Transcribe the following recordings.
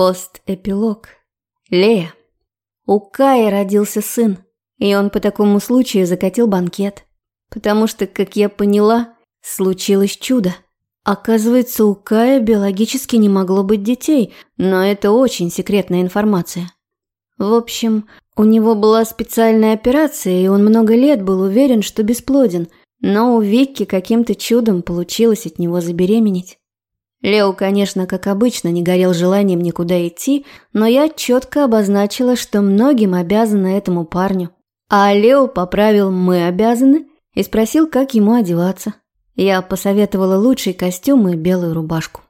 Пост-эпилог. Лея. У Кая родился сын, и он по такому случаю закатил банкет. Потому что, как я поняла, случилось чудо. Оказывается, у Кая биологически не могло быть детей, но это очень секретная информация. В общем, у него была специальная операция, и он много лет был уверен, что бесплоден, но у Викки каким-то чудом получилось от него забеременеть. Лео, конечно, как обычно, не горел желанием никуда идти, но я четко обозначила, что многим обязана этому парню. А Лео поправил «мы обязаны» и спросил, как ему одеваться. Я посоветовала лучший костюм и белую рубашку.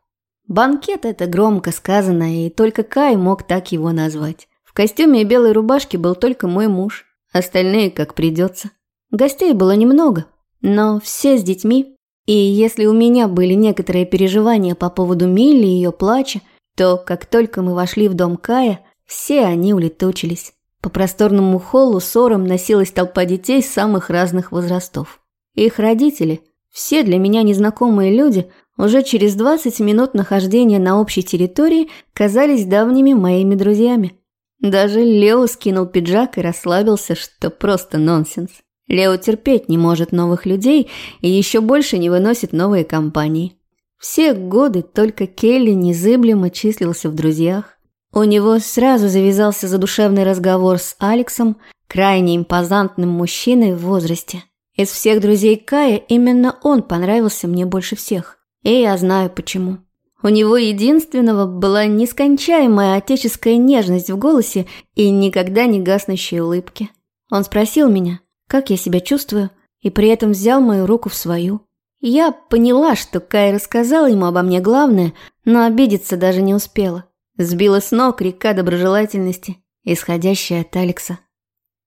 Банкет – это громко сказано, и только Кай мог так его назвать. В костюме и белой рубашке был только мой муж, остальные как придется. Гостей было немного, но все с детьми. И если у меня были некоторые переживания по поводу Милли и ее плача, то как только мы вошли в дом Кая, все они улетучились. По просторному холлу ссором носилась толпа детей самых разных возрастов. Их родители, все для меня незнакомые люди, уже через 20 минут нахождения на общей территории казались давними моими друзьями. Даже Лео скинул пиджак и расслабился, что просто нонсенс. Лео терпеть не может новых людей и еще больше не выносит новые компании. Все годы только Келли незыблемо числился в друзьях. У него сразу завязался задушевный разговор с Алексом, крайне импозантным мужчиной в возрасте. Из всех друзей Кая именно он понравился мне больше всех. И я знаю почему. У него единственного была нескончаемая отеческая нежность в голосе и никогда не гаснущие улыбки. Он спросил меня, как я себя чувствую, и при этом взял мою руку в свою. Я поняла, что Кай рассказал ему обо мне главное, но обидеться даже не успела. Сбила с ног река доброжелательности, исходящая от Алекса.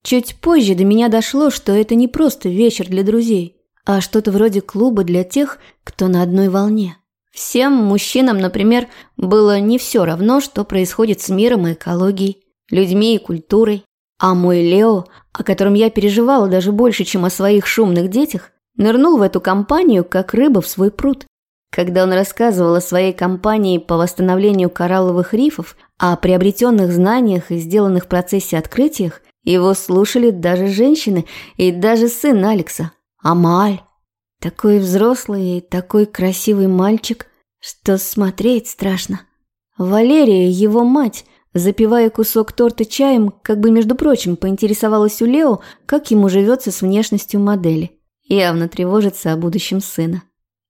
Чуть позже до меня дошло, что это не просто вечер для друзей, а что-то вроде клуба для тех, кто на одной волне. Всем мужчинам, например, было не все равно, что происходит с миром и экологией, людьми и культурой. А мой Лео, о котором я переживала даже больше, чем о своих шумных детях, нырнул в эту компанию, как рыба в свой пруд. Когда он рассказывал о своей кампании по восстановлению коралловых рифов, о приобретенных знаниях и сделанных в процессе открытиях, его слушали даже женщины и даже сын Алекса, Амаль. Такой взрослый и такой красивый мальчик, что смотреть страшно. Валерия, его мать, запивая кусок торта чаем, как бы, между прочим, поинтересовалась у Лео, как ему живется с внешностью модели. Явно тревожится о будущем сына.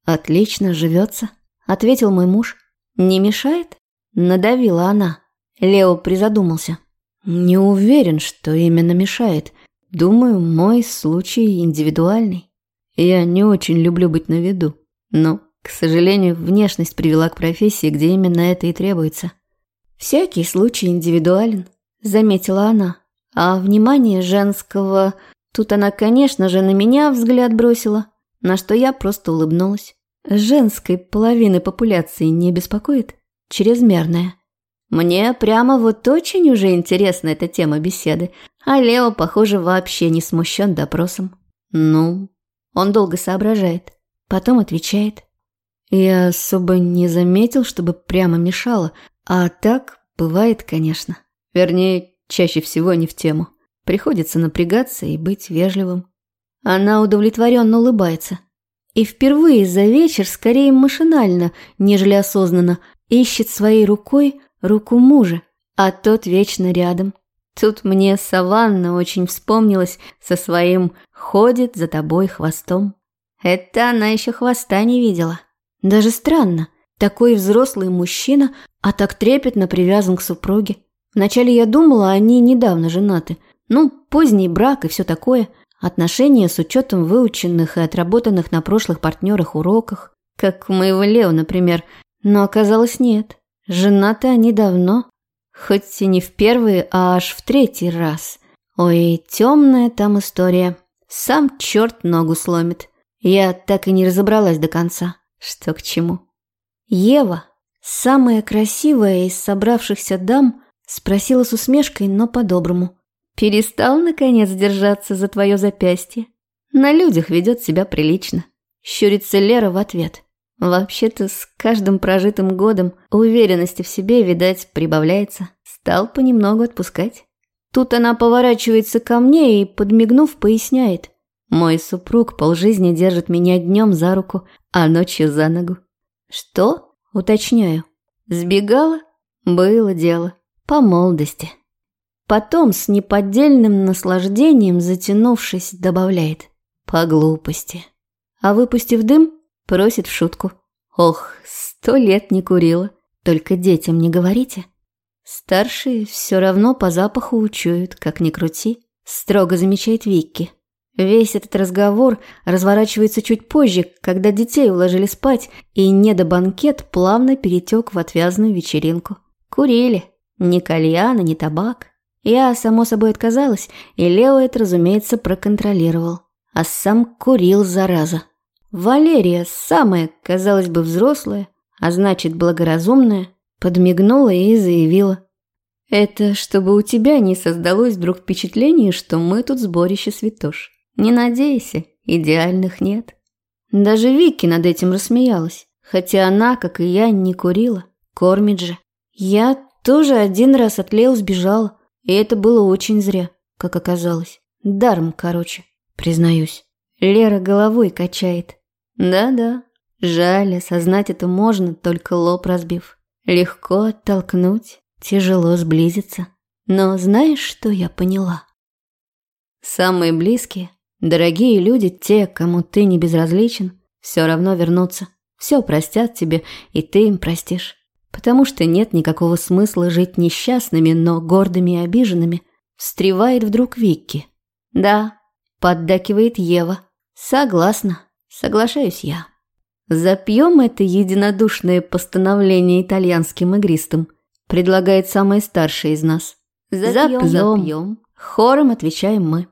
«Отлично живется», — ответил мой муж. «Не мешает?» — надавила она. Лео призадумался. «Не уверен, что именно мешает. Думаю, мой случай индивидуальный». Я не очень люблю быть на виду, но, к сожалению, внешность привела к профессии, где именно это и требуется. Всякий случай индивидуален, заметила она. А внимание женского... Тут она, конечно же, на меня взгляд бросила, на что я просто улыбнулась. Женской половины популяции не беспокоит? Чрезмерная. Мне прямо вот очень уже интересна эта тема беседы, а Лео, похоже, вообще не смущен допросом. Ну, он долго соображает, потом отвечает. Я особо не заметил, чтобы прямо мешало, а так бывает, конечно. Вернее, чаще всего не в тему. Приходится напрягаться и быть вежливым. Она удовлетворенно улыбается. И впервые за вечер, скорее машинально, нежели осознанно, ищет своей рукой руку мужа, а тот вечно рядом. Тут мне Саванна очень вспомнилась со своим «ходит за тобой хвостом». Это она еще хвоста не видела. Даже странно, такой взрослый мужчина, а так трепетно привязан к супруге. Вначале я думала, они недавно женаты. Ну, поздний брак и все такое. Отношения с учетом выученных и отработанных на прошлых партнерах уроках. Как у моего Лео, например. Но оказалось нет. Женаты они давно. Хоть и не в первый, а аж в третий раз. Ой, темная там история. Сам черт ногу сломит. Я так и не разобралась до конца, что к чему. Ева, самая красивая из собравшихся дам, спросила с усмешкой, но по-доброму. «Перестал, наконец, держаться за твое запястье? На людях ведет себя прилично». Щурится Лера в ответ. Вообще-то с каждым прожитым годом уверенности в себе, видать, прибавляется. Стал понемногу отпускать. Тут она поворачивается ко мне и, подмигнув, поясняет. Мой супруг полжизни держит меня днем за руку, а ночью за ногу. Что? Уточняю. Сбегала? Было дело. По молодости. Потом с неподдельным наслаждением, затянувшись, добавляет. По глупости. А выпустив дым, просит в шутку. Ох, сто лет не курила. Только детям не говорите. Старшие все равно по запаху учуют, как ни крути. Строго замечает Викки. Весь этот разговор разворачивается чуть позже, когда детей уложили спать, и недобанкет плавно перетек в отвязную вечеринку. Курили. Ни кальяна, ни табак. Я, само собой, отказалась, и Лео это, разумеется, проконтролировал. А сам курил, зараза. Валерия, самая, казалось бы, взрослая, а значит, благоразумная, подмигнула и заявила. «Это чтобы у тебя не создалось вдруг впечатление, что мы тут сборище святош. Не надейся, идеальных нет». Даже Вики над этим рассмеялась, хотя она, как и я, не курила. Кормит же. Я тоже один раз от Лео сбежала, и это было очень зря, как оказалось. Даром, короче, признаюсь. Лера головой качает. Да-да, жаль, осознать это можно, только лоб разбив. Легко оттолкнуть, тяжело сблизиться. Но знаешь, что я поняла? Самые близкие, дорогие люди, те, кому ты не безразличен, все равно вернутся. Все простят тебе, и ты им простишь. Потому что нет никакого смысла жить несчастными, но гордыми и обиженными. Встревает вдруг Викки. Да, поддакивает Ева. Согласна, соглашаюсь я. Запьем это единодушное постановление итальянским игристым, предлагает самая старшая из нас. Запьем. Запьем. Хором отвечаем мы.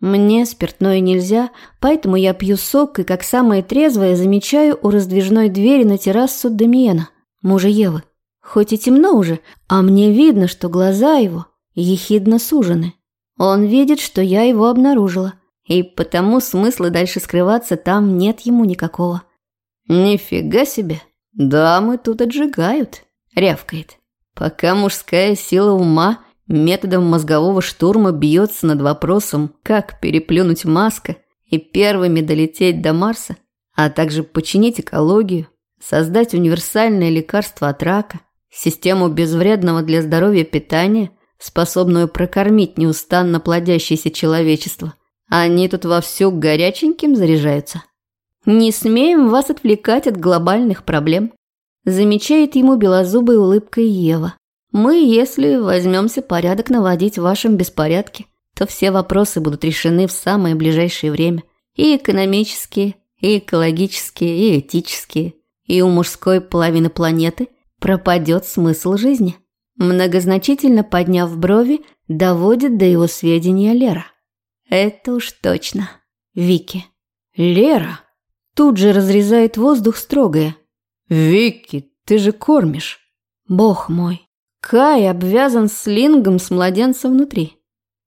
Мне спиртное нельзя, поэтому я пью сок и, как самая трезвая, замечаю у раздвижной двери на террасу Демиена – мужа Евы. Хоть и темно уже, а мне видно, что глаза его ехидно сужены. Он видит, что я его обнаружила, и потому смысла дальше скрываться там нет ему никакого. «Нифига себе! Дамы тут отжигают!» – рявкает. Пока мужская сила ума методом мозгового штурма бьется над вопросом, как переплюнуть маска и первыми долететь до Марса, а также починить экологию, создать универсальное лекарство от рака, систему безвредного для здоровья питания, способную прокормить неустанно плодящееся человечество. Они тут вовсю горяченьким заряжаются. Не смеем вас отвлекать от глобальных проблем. Замечает ему белозубой улыбкой Ева. Мы, если возьмемся порядок наводить в вашем беспорядке, то все вопросы будут решены в самое ближайшее время. И экономические, и экологические, и этические и у мужской половины планеты пропадет смысл жизни. Многозначительно подняв брови, доводит до его сведения Лера. Это уж точно. Вики. Лера. Тут же разрезает воздух строгое. Вики, ты же кормишь. Бог мой. Кай обвязан слингом с младенцем внутри.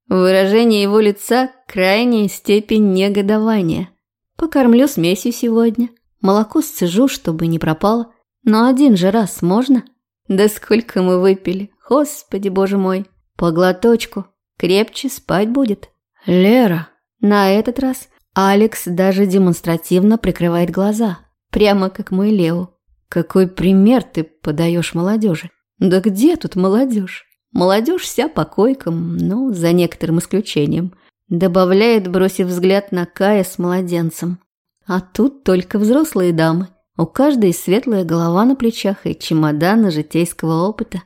Выражение его лица – крайняя степень негодования. Покормлю смесью сегодня. Молоко сцежу, чтобы не пропало. Но один же раз можно? Да сколько мы выпили, господи боже мой. По глоточку. Крепче спать будет. Лера. На этот раз Алекс даже демонстративно прикрывает глаза. Прямо как мой Лео. Какой пример ты подаешь молодежи? Да где тут молодежь? Молодежь вся по койкам, ну, за некоторым исключением. Добавляет, бросив взгляд на Кая с младенцем. А тут только взрослые дамы. У каждой светлая голова на плечах и чемодан житейского опыта.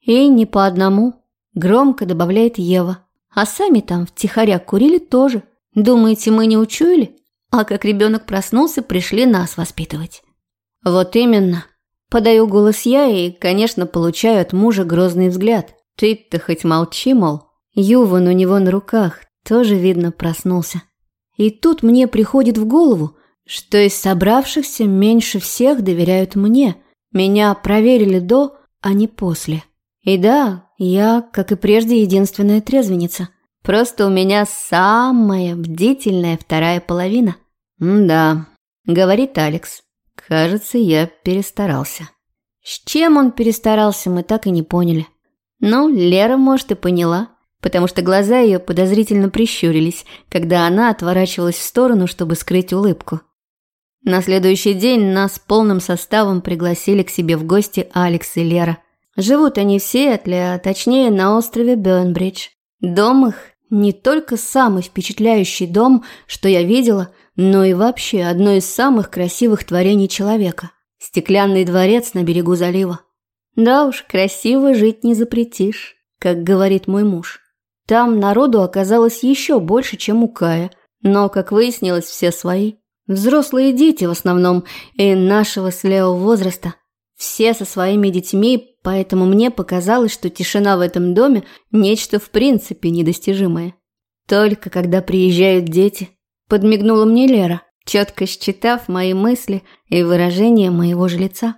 И не по одному. Громко добавляет Ева. А сами там втихаря курили тоже. Думаете, мы не учуяли? А как ребенок проснулся, пришли нас воспитывать. Вот именно. Подаю голос я и, конечно, получаю от мужа грозный взгляд. Ты-то хоть молчи, мол. Юван у него на руках, тоже, видно, проснулся. И тут мне приходит в голову, что из собравшихся меньше всех доверяют мне. Меня проверили до, а не после. И да, я, как и прежде, единственная трезвенница. Просто у меня самая бдительная вторая половина. «Да», — говорит Алекс. Кажется, я перестарался. С чем он перестарался, мы так и не поняли. Ну, Лера, может, и поняла, потому что глаза ее подозрительно прищурились, когда она отворачивалась в сторону, чтобы скрыть улыбку. На следующий день нас полным составом пригласили к себе в гости Алекс и Лера. Живут они в Сиэтле, а точнее на острове Бёрнбридж. Дом их не только самый впечатляющий дом, что я видела, но и вообще одно из самых красивых творений человека. Стеклянный дворец на берегу залива. Да уж, красиво жить не запретишь, как говорит мой муж. Там народу оказалось еще больше, чем у Кая, но, как выяснилось, все свои. Взрослые дети в основном, и нашего с Лео возраста. Все со своими детьми, поэтому мне показалось, что тишина в этом доме – нечто в принципе недостижимое. Только когда приезжают дети, подмигнула мне Лера, четко считав мои мысли и выражение моего же лица.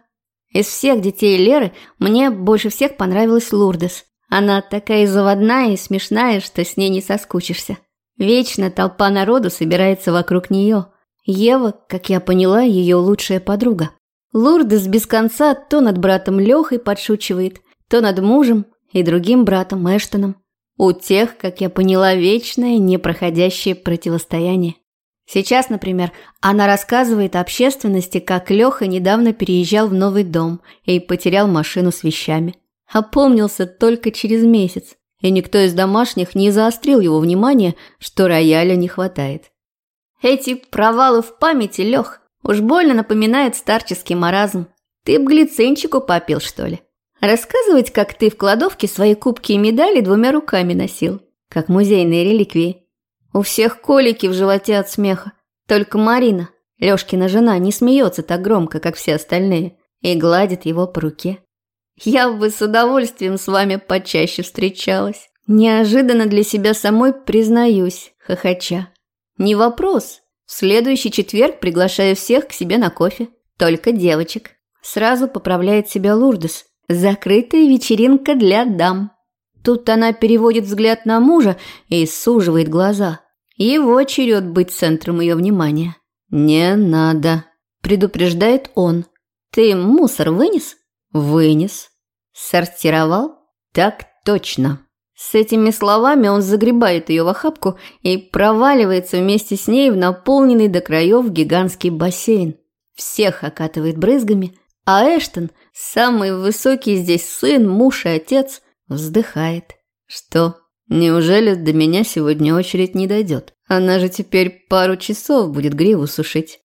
Из всех детей Леры мне больше всех понравилась Лурдес. Она такая заводная и смешная, что с ней не соскучишься. Вечно толпа народу собирается вокруг нее – Ева, как я поняла, ее лучшая подруга. Лурдес без конца то над братом Лехой подшучивает, то над мужем и другим братом Эштоном. У тех, как я поняла, вечное, непроходящее противостояние. Сейчас, например, она рассказывает общественности, как Леха недавно переезжал в новый дом и потерял машину с вещами. Опомнился только через месяц, и никто из домашних не заострил его внимание, что рояля не хватает. Эти провалы в памяти, Лех, уж больно напоминают старческий маразм. Ты б глицинчику попил, что ли? Рассказывать, как ты в кладовке свои кубки и медали двумя руками носил, как музейные реликвии. У всех колики в животе от смеха. Только Марина, Лёшкина жена, не смеется так громко, как все остальные, и гладит его по руке. Я бы с удовольствием с вами почаще встречалась. Неожиданно для себя самой признаюсь, хохоча. Не вопрос. В следующий четверг приглашаю всех к себе на кофе. Только девочек. Сразу поправляет себя Лурдес. Закрытая вечеринка для дам. Тут она переводит взгляд на мужа и суживает глаза. Его черед быть центром ее внимания. «Не надо», – предупреждает он. «Ты мусор вынес?» «Вынес». «Сортировал?» «Так точно». С этими словами он загребает ее в охапку и проваливается вместе с ней в наполненный до краев гигантский бассейн. Всех окатывает брызгами, а Эштон, самый высокий здесь сын, муж и отец, вздыхает. Что, неужели до меня сегодня очередь не дойдет? Она же теперь пару часов будет гриву сушить.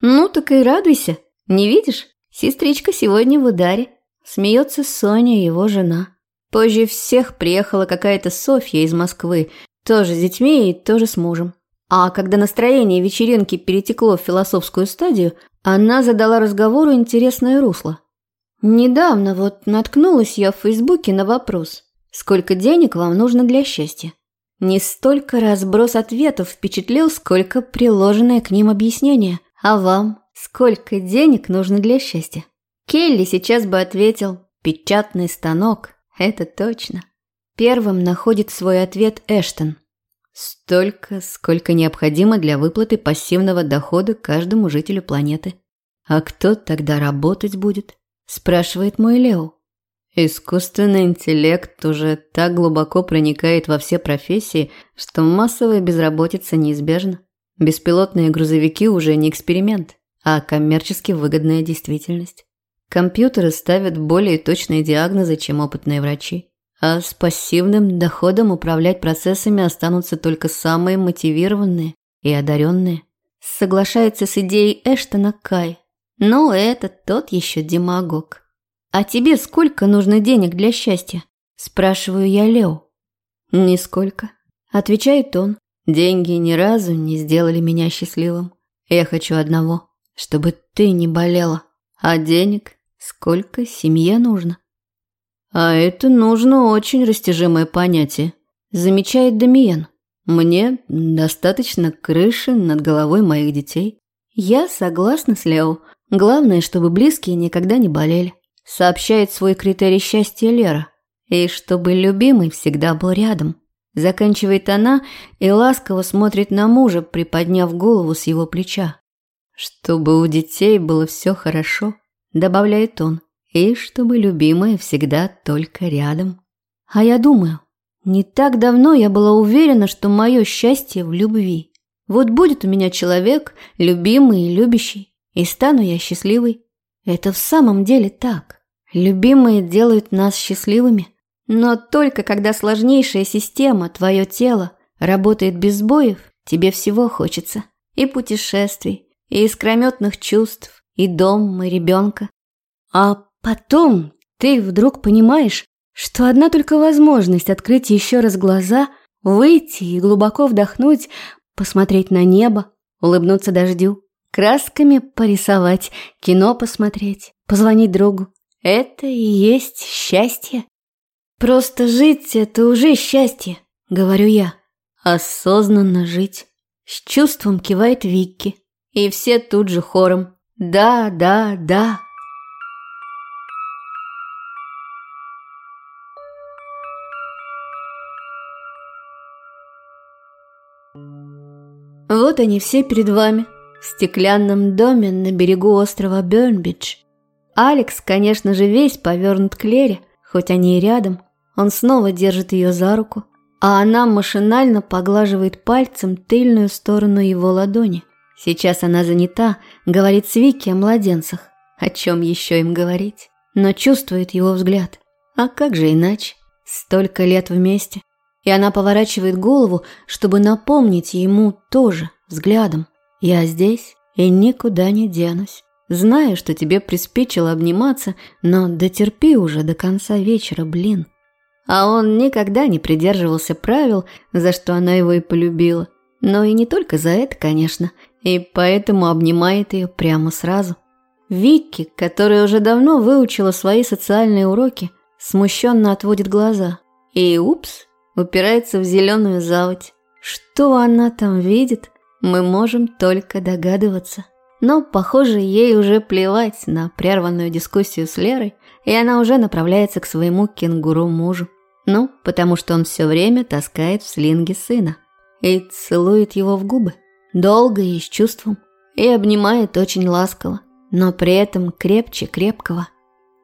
Ну так и радуйся. Не видишь? Сестричка сегодня в ударе. Смеется Соня, его жена. Позже всех приехала какая-то Софья из Москвы, тоже с детьми и тоже с мужем. А когда настроение вечеринки перетекло в философскую стадию, она задала разговору интересное русло. Недавно вот наткнулась я в Фейсбуке на вопрос «Сколько денег вам нужно для счастья?» Не столько разброс ответов впечатлил, сколько приложенное к ним объяснение. А вам сколько денег нужно для счастья? Келли сейчас бы ответил «Печатный станок». Это точно. Первым находит свой ответ Эштон. Столько, сколько необходимо для выплаты пассивного дохода каждому жителю планеты. А кто тогда работать будет? Спрашивает мой Лео. Искусственный интеллект уже так глубоко проникает во все профессии, что массовая безработица неизбежна. Беспилотные грузовики уже не эксперимент, а коммерчески выгодная действительность. Компьютеры ставят более точные диагнозы, чем опытные врачи. А с пассивным доходом управлять процессами останутся только самые мотивированные и одаренные. Соглашается с идеей Эштона Кай. Но это тот еще демагог. «А тебе сколько нужно денег для счастья?» Спрашиваю я Лео. «Нисколько», – отвечает он. «Деньги ни разу не сделали меня счастливым. Я хочу одного, чтобы ты не болела. А денег Сколько семье нужно? А это нужно очень растяжимое понятие, замечает Дамиен. Мне достаточно крыши над головой моих детей. Я согласна с Лео. Главное, чтобы близкие никогда не болели. Сообщает свой критерий счастья Лера. И чтобы любимый всегда был рядом. Заканчивает она и ласково смотрит на мужа, приподняв голову с его плеча. Чтобы у детей было все хорошо, добавляет он, и чтобы любимая всегда только рядом. А я думаю, не так давно я была уверена, что мое счастье в любви. Вот будет у меня человек, любимый и любящий, и стану я счастливой. Это в самом деле так. Любимые делают нас счастливыми. Но только когда сложнейшая система, твое тело, работает без сбоев, тебе всего хочется. И путешествий, и искрометных чувств, и дом, и ребенка. А потом ты вдруг понимаешь, что одна только возможность открыть еще раз глаза, выйти и глубоко вдохнуть, посмотреть на небо, улыбнуться дождю, красками порисовать, кино посмотреть, позвонить другу. Это и есть счастье. Просто жить – это уже счастье, говорю я. Осознанно жить. С чувством кивает Викки. И все тут же хором. Да, да, да. Вот они все перед вами, в стеклянном доме на берегу острова Бёрнбидж. Алекс, конечно же, весь повернут к Лере, хоть они и рядом. Он снова держит ее за руку, а она машинально поглаживает пальцем тыльную сторону его ладони. Сейчас она занята, говорит с Вики о младенцах. О чем еще им говорить? Но чувствует его взгляд. А как же иначе? Столько лет вместе. И она поворачивает голову, чтобы напомнить ему тоже взглядом. «Я здесь и никуда не денусь. Знаю, что тебе приспичило обниматься, но дотерпи уже до конца вечера, блин». А он никогда не придерживался правил, за что она его и полюбила. Но и не только за это, конечно, и поэтому обнимает ее прямо сразу. Вики, которая уже давно выучила свои социальные уроки, смущенно отводит глаза. И упс, упирается в зеленую заводь. Что она там видит, мы можем только догадываться. Но, похоже, ей уже плевать на прерванную дискуссию с Лерой, и она уже направляется к своему кенгуру-мужу. Ну, потому что он все время таскает в слинге сына. И целует его в губы. Долго и с чувством. И обнимает очень ласково. Но при этом крепче крепкого.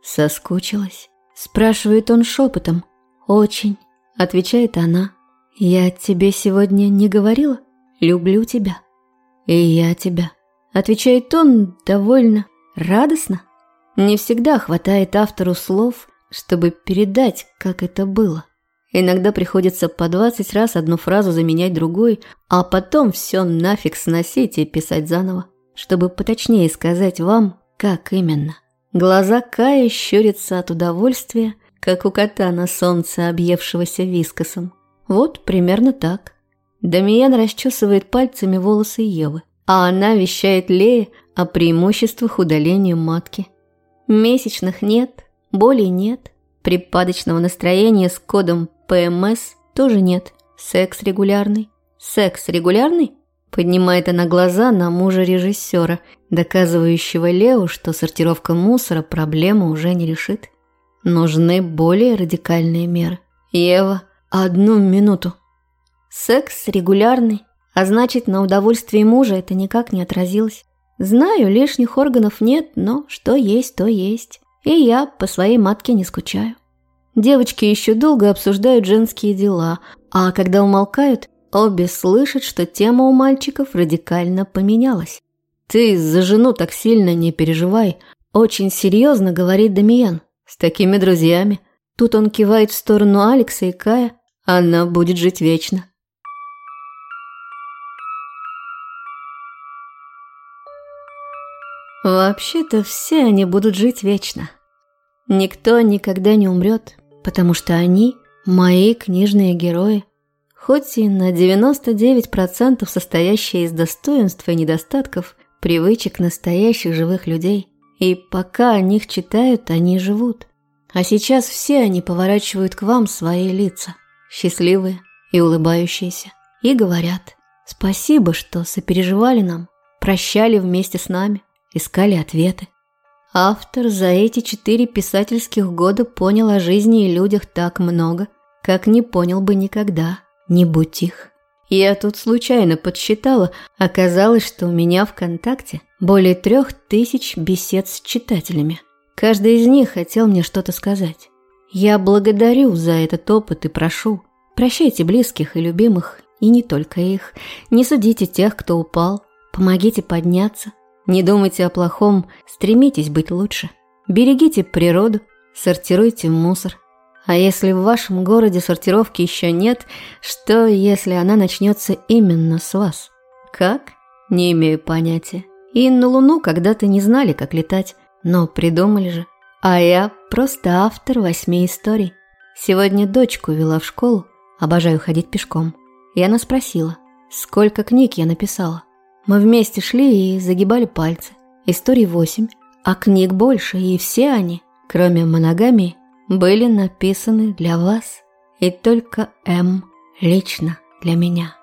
Соскучилась? Спрашивает он шепотом. Очень. Отвечает она. Я тебе сегодня не говорила? Люблю тебя. И я тебя. Отвечает он довольно радостно. Не всегда хватает автору слов, чтобы передать, как это было. Иногда приходится по 20 раз одну фразу заменять другой, а потом все нафиг сносить и писать заново, чтобы поточнее сказать вам, как именно. Глаза Кая щурятся от удовольствия, как у кота на солнце, объевшегося вискосом. Вот примерно так. Дамиен расчесывает пальцами волосы Евы, а она вещает Лее о преимуществах удаления матки. Месячных нет, Боли нет. Припадочного настроения с кодом ПМС тоже нет. Секс регулярный. Секс регулярный? Поднимает она глаза на мужа режиссера, доказывающего Лео, что сортировка мусора проблему уже не решит. Нужны более радикальные меры. Ева, одну минуту. Секс регулярный, а значит, на удовольствии мужа это никак не отразилось. Знаю, лишних органов нет, но что есть, то есть. И я по своей матке не скучаю. Девочки еще долго обсуждают женские дела, а когда умолкают, обе слышат, что тема у мальчиков радикально поменялась. «Ты за жену так сильно не переживай», – очень серьезно говорит Дамиен. «С такими друзьями». Тут он кивает в сторону Алекса и Кая. Она будет жить вечно. Вообще-то все они будут жить вечно. Никто никогда не умрет, потому что они – мои книжные герои. Хоть и на 99% состоящие из достоинств и недостатков, привычек настоящих живых людей. И пока о них читают, они живут. А сейчас все они поворачивают к вам свои лица, счастливые и улыбающиеся, и говорят «Спасибо, что сопереживали нам, прощали вместе с нами» искали ответы. Автор за эти четыре писательских года понял о жизни и людях так много, как не понял бы никогда, не будь их. Я тут случайно подсчитала, оказалось, что у меня ВКонтакте более трех тысяч бесед с читателями. Каждый из них хотел мне что-то сказать. Я благодарю за этот опыт и прошу, прощайте близких и любимых, и не только их. Не судите тех, кто упал, помогите подняться. Не думайте о плохом, стремитесь быть лучше. Берегите природу, сортируйте мусор. А если в вашем городе сортировки еще нет, что если она начнется именно с вас? Как? Не имею понятия. И на Луну когда-то не знали, как летать, но придумали же. А я просто автор восьми историй. Сегодня дочку вела в школу, обожаю ходить пешком. И она спросила, сколько книг я написала. Мы вместе шли и загибали пальцы. Историй восемь, а книг больше, и все они, кроме моногамии, были написаны для вас. И только М лично для меня.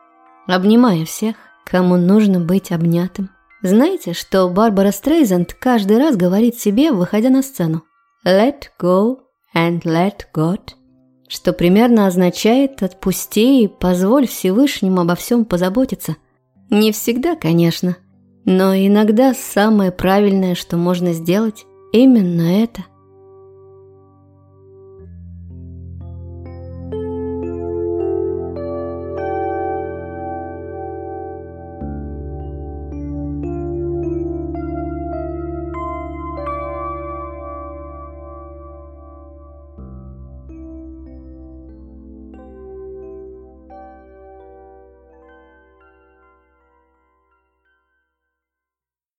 Обнимаю всех, кому нужно быть обнятым. Знаете, что Барбара Стрейзенд каждый раз говорит себе, выходя на сцену? «Let go and let God», что примерно означает «отпусти и позволь Всевышнему обо всем позаботиться». Не всегда, конечно, но иногда самое правильное, что можно сделать, именно это –